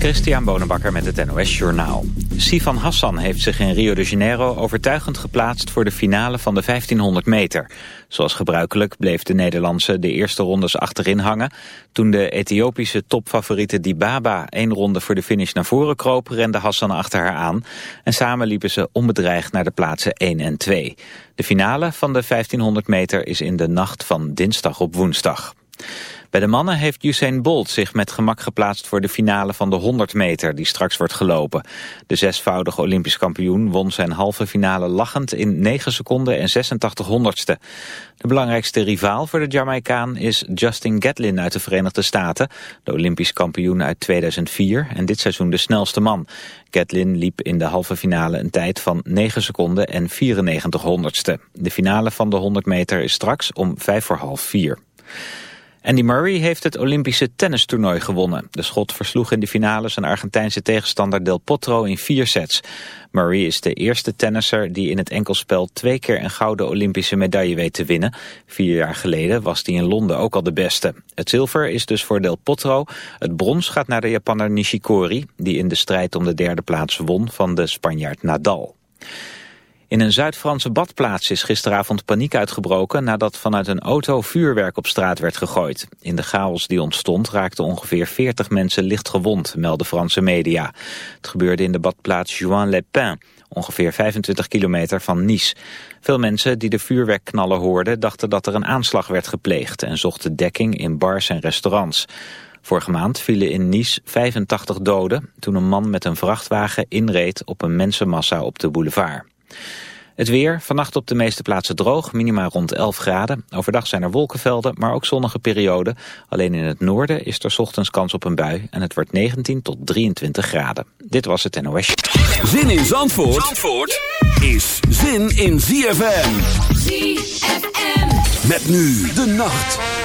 Christian Bonenbakker met het NOS Journaal. Sifan Hassan heeft zich in Rio de Janeiro overtuigend geplaatst voor de finale van de 1500 meter. Zoals gebruikelijk bleef de Nederlandse de eerste rondes achterin hangen. Toen de Ethiopische topfavoriete Dibaba één ronde voor de finish naar voren kroop, rende Hassan achter haar aan. En samen liepen ze onbedreigd naar de plaatsen 1 en 2. De finale van de 1500 meter is in de nacht van dinsdag op woensdag. Bij de mannen heeft Usain Bolt zich met gemak geplaatst voor de finale van de 100 meter die straks wordt gelopen. De zesvoudige Olympisch kampioen won zijn halve finale lachend in 9 seconden en 86 honderdste. De belangrijkste rivaal voor de Jamaicaan is Justin Gatlin uit de Verenigde Staten, de Olympisch kampioen uit 2004 en dit seizoen de snelste man. Gatlin liep in de halve finale een tijd van 9 seconden en 94 honderdste. De finale van de 100 meter is straks om 5 voor half 4. Andy Murray heeft het Olympische tennistoernooi gewonnen. De schot versloeg in de finale zijn Argentijnse tegenstander Del Potro in vier sets. Murray is de eerste tennisser die in het enkelspel twee keer een gouden Olympische medaille weet te winnen. Vier jaar geleden was hij in Londen ook al de beste. Het zilver is dus voor Del Potro. Het brons gaat naar de Japanner Nishikori, die in de strijd om de derde plaats won van de Spanjaard Nadal. In een Zuid-Franse badplaats is gisteravond paniek uitgebroken nadat vanuit een auto vuurwerk op straat werd gegooid. In de chaos die ontstond raakten ongeveer 40 mensen licht gewond, melden Franse media. Het gebeurde in de badplaats Juan-les-Pins, ongeveer 25 kilometer van Nice. Veel mensen die de vuurwerkknallen hoorden dachten dat er een aanslag werd gepleegd en zochten dekking in bars en restaurants. Vorige maand vielen in Nice 85 doden toen een man met een vrachtwagen inreed op een mensenmassa op de boulevard. Het weer, vannacht op de meeste plaatsen droog, minima rond 11 graden. Overdag zijn er wolkenvelden, maar ook zonnige perioden. Alleen in het noorden is er ochtends kans op een bui en het wordt 19 tot 23 graden. Dit was het NOS. Zin in Zandvoort, Zandvoort is zin in ZFM. ZFM. Met nu de nacht.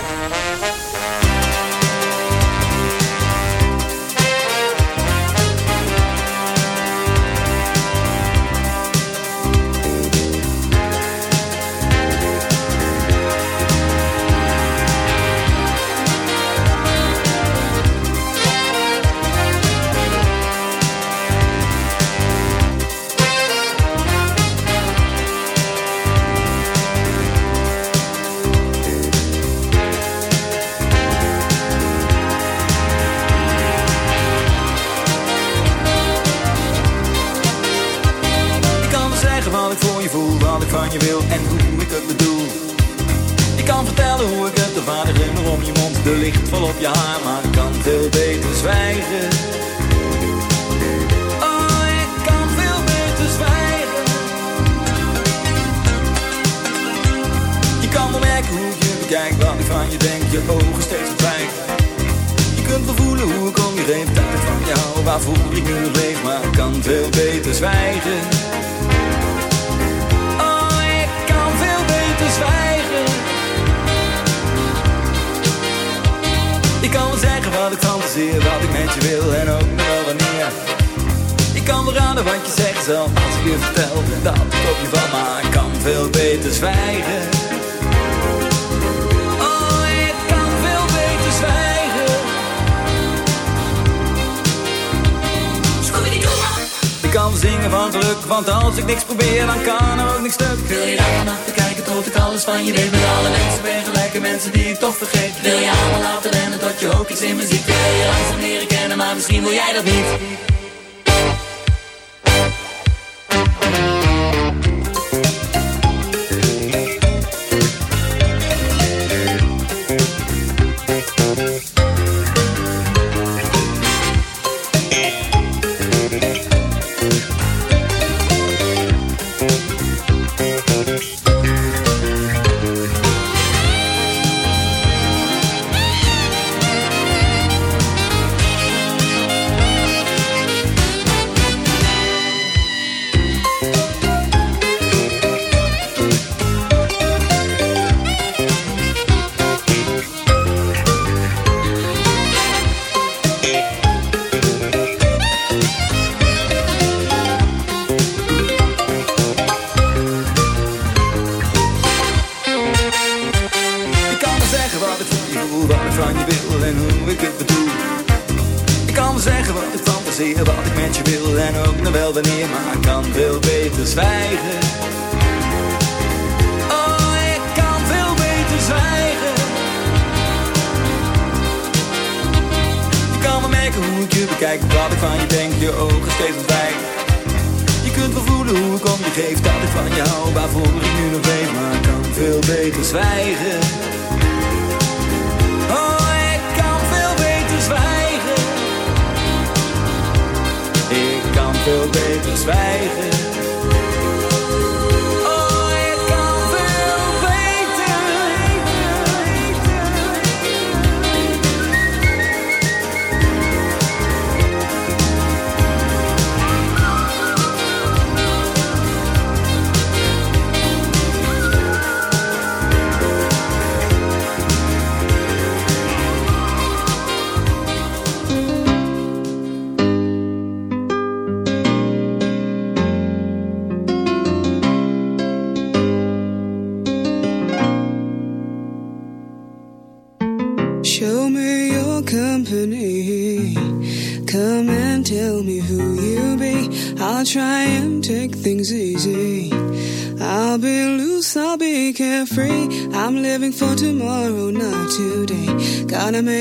Je wil en hoe ik het bedoel. Je kan vertellen hoe ik het, de vader glimmer om je mond, de licht vol op je haar, maar ik kan veel beter zwijgen. Oh, ik kan veel beter zwijgen. Je kan wel merken hoe je bekijkt, wat ik van je denk, je ogen steeds verdwijgen. Je kunt wel voelen hoe ik om je heen, dat ik van jou, waarvoor ik nu leef, maar ik kan veel beter zwijgen. Wat ik met je wil en ook nog wel wanneer. Ik kan raden wat je zegt zelf als ik je vertel dat ik op je van, maar ik kan veel beter zwijgen. Oh, ik kan veel beter zwijgen. Ik kan zingen van geluk, want als ik niks probeer, dan kan er ook niks stuk. Wil je daar naar tot ik alles van je weet met alle mensen ben gelijke mensen die ik toch vergeet. Wil je allemaal laten rennen tot je ook iets in me ziet. Wil je langzaam leren kennen, maar misschien wil jij dat niet.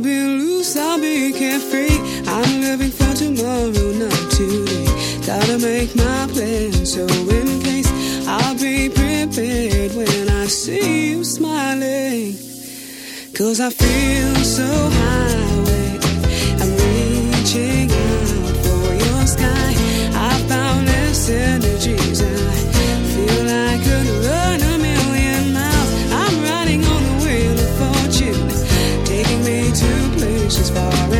I've been loose, I'll be carefree. I'm living for tomorrow, not today. Gotta make my plans so in case I'll be prepared when I see you smiling. Cause I feel so high, I'm reaching out for your sky. I found this energies. as far as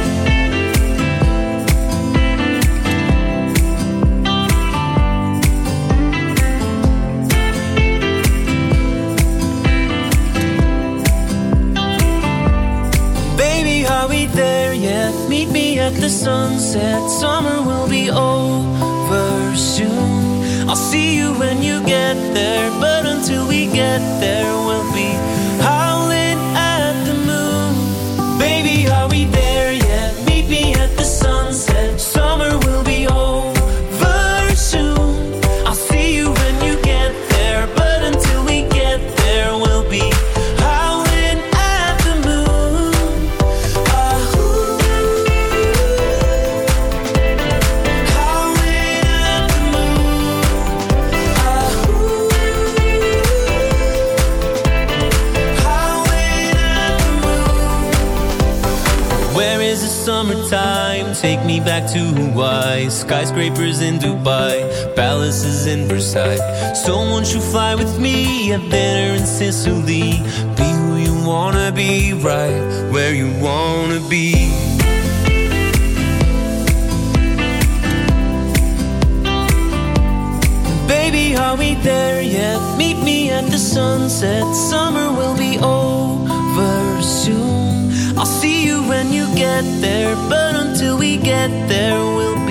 Sunset. Summer Hawaii. Skyscrapers in Dubai, palaces in Versailles. So won't you fly with me? Have dinner in Sicily. Be who you wanna be, right where you wanna be. Baby, are we there yet? Meet me at the sunset. Summer will be over soon. I'll see you when you get there, but until we get there, we'll be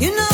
You know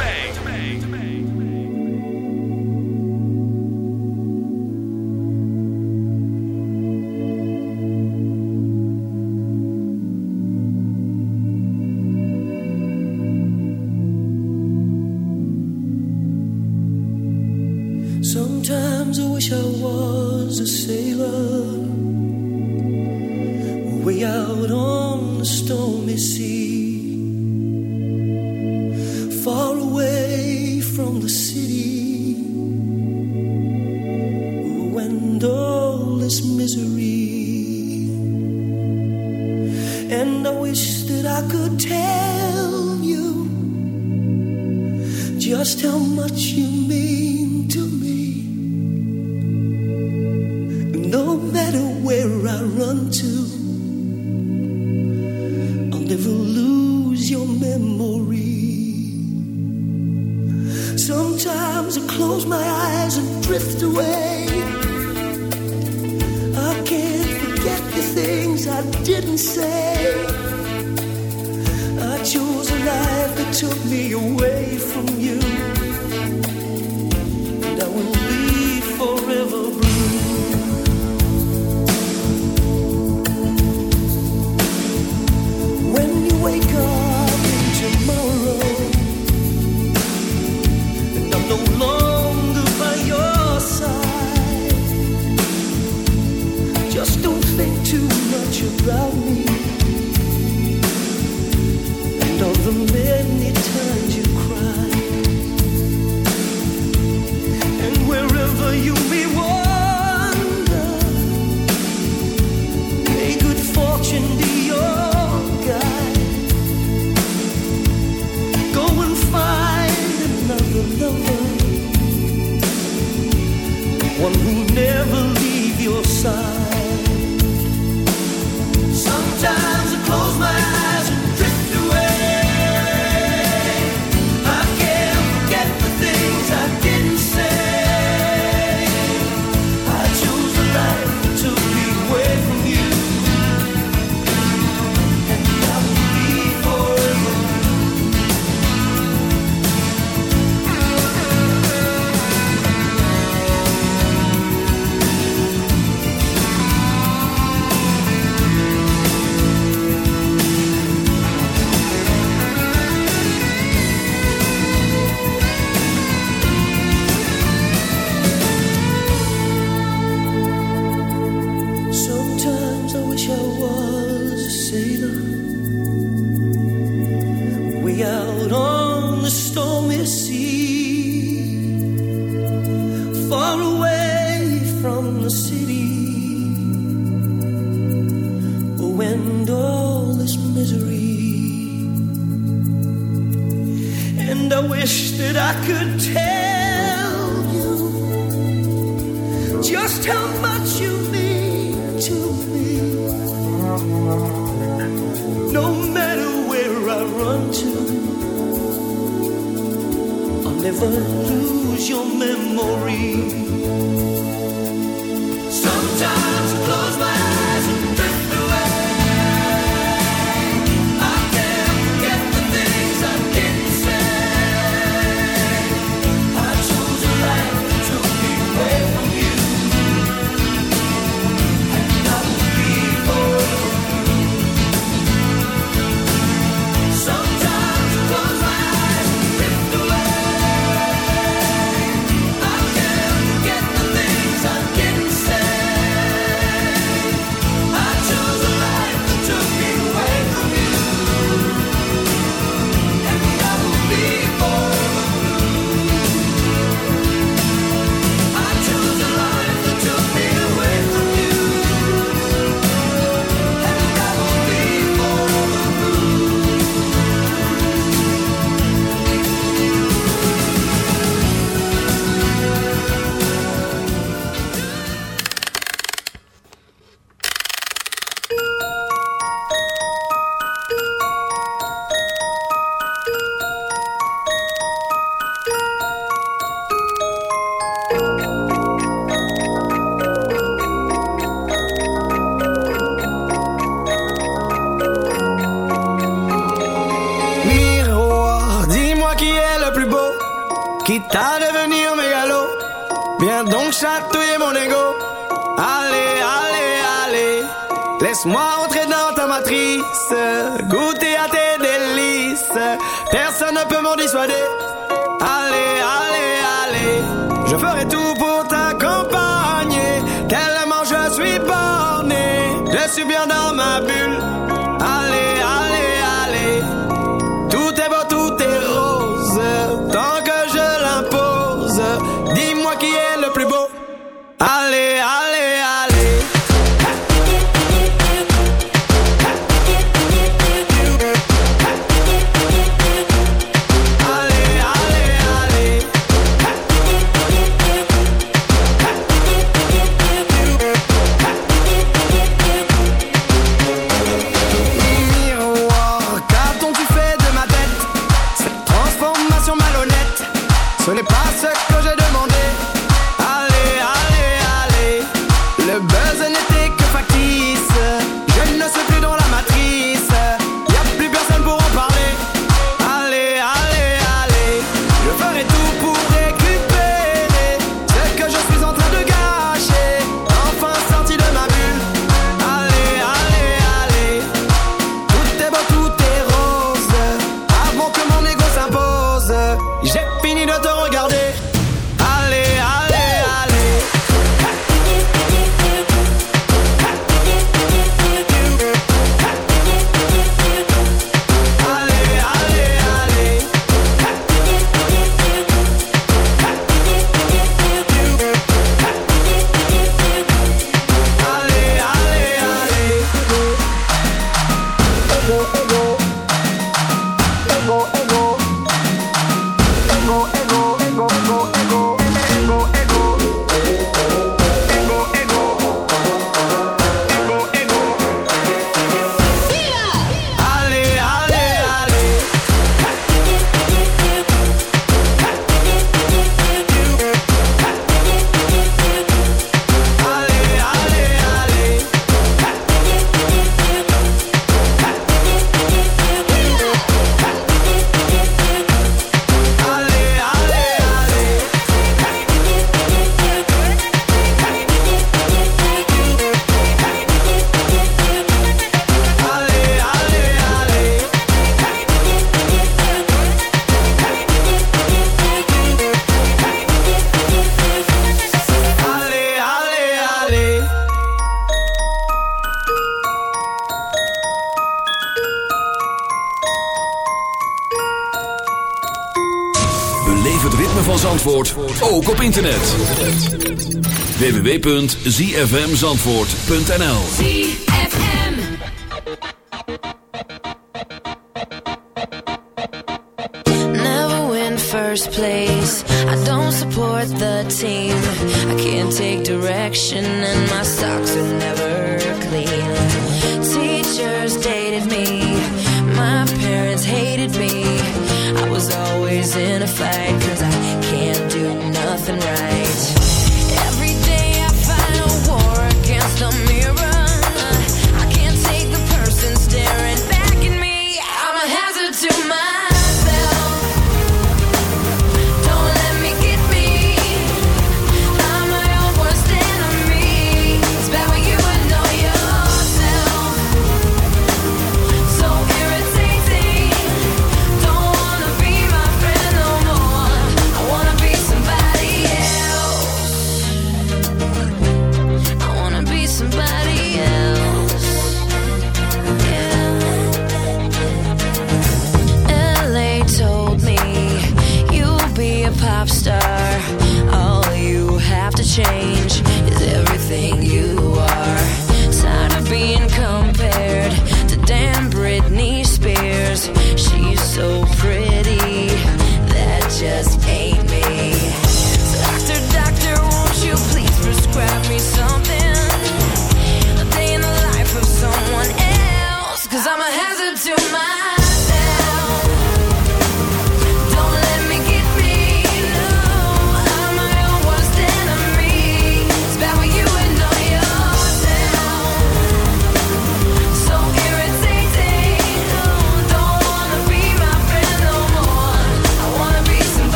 a stormy sea, far away from the city, and all this misery. And I wish that I could tell you just how much you mean. het ritme van Zandvoort ook op internet. www.zfmzandvoort.nl Never win first place. I don't support the team. I can't take direction And my socks are never clean. Teachers dated me. My parents hated me. I was always in a and right.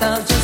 I'll just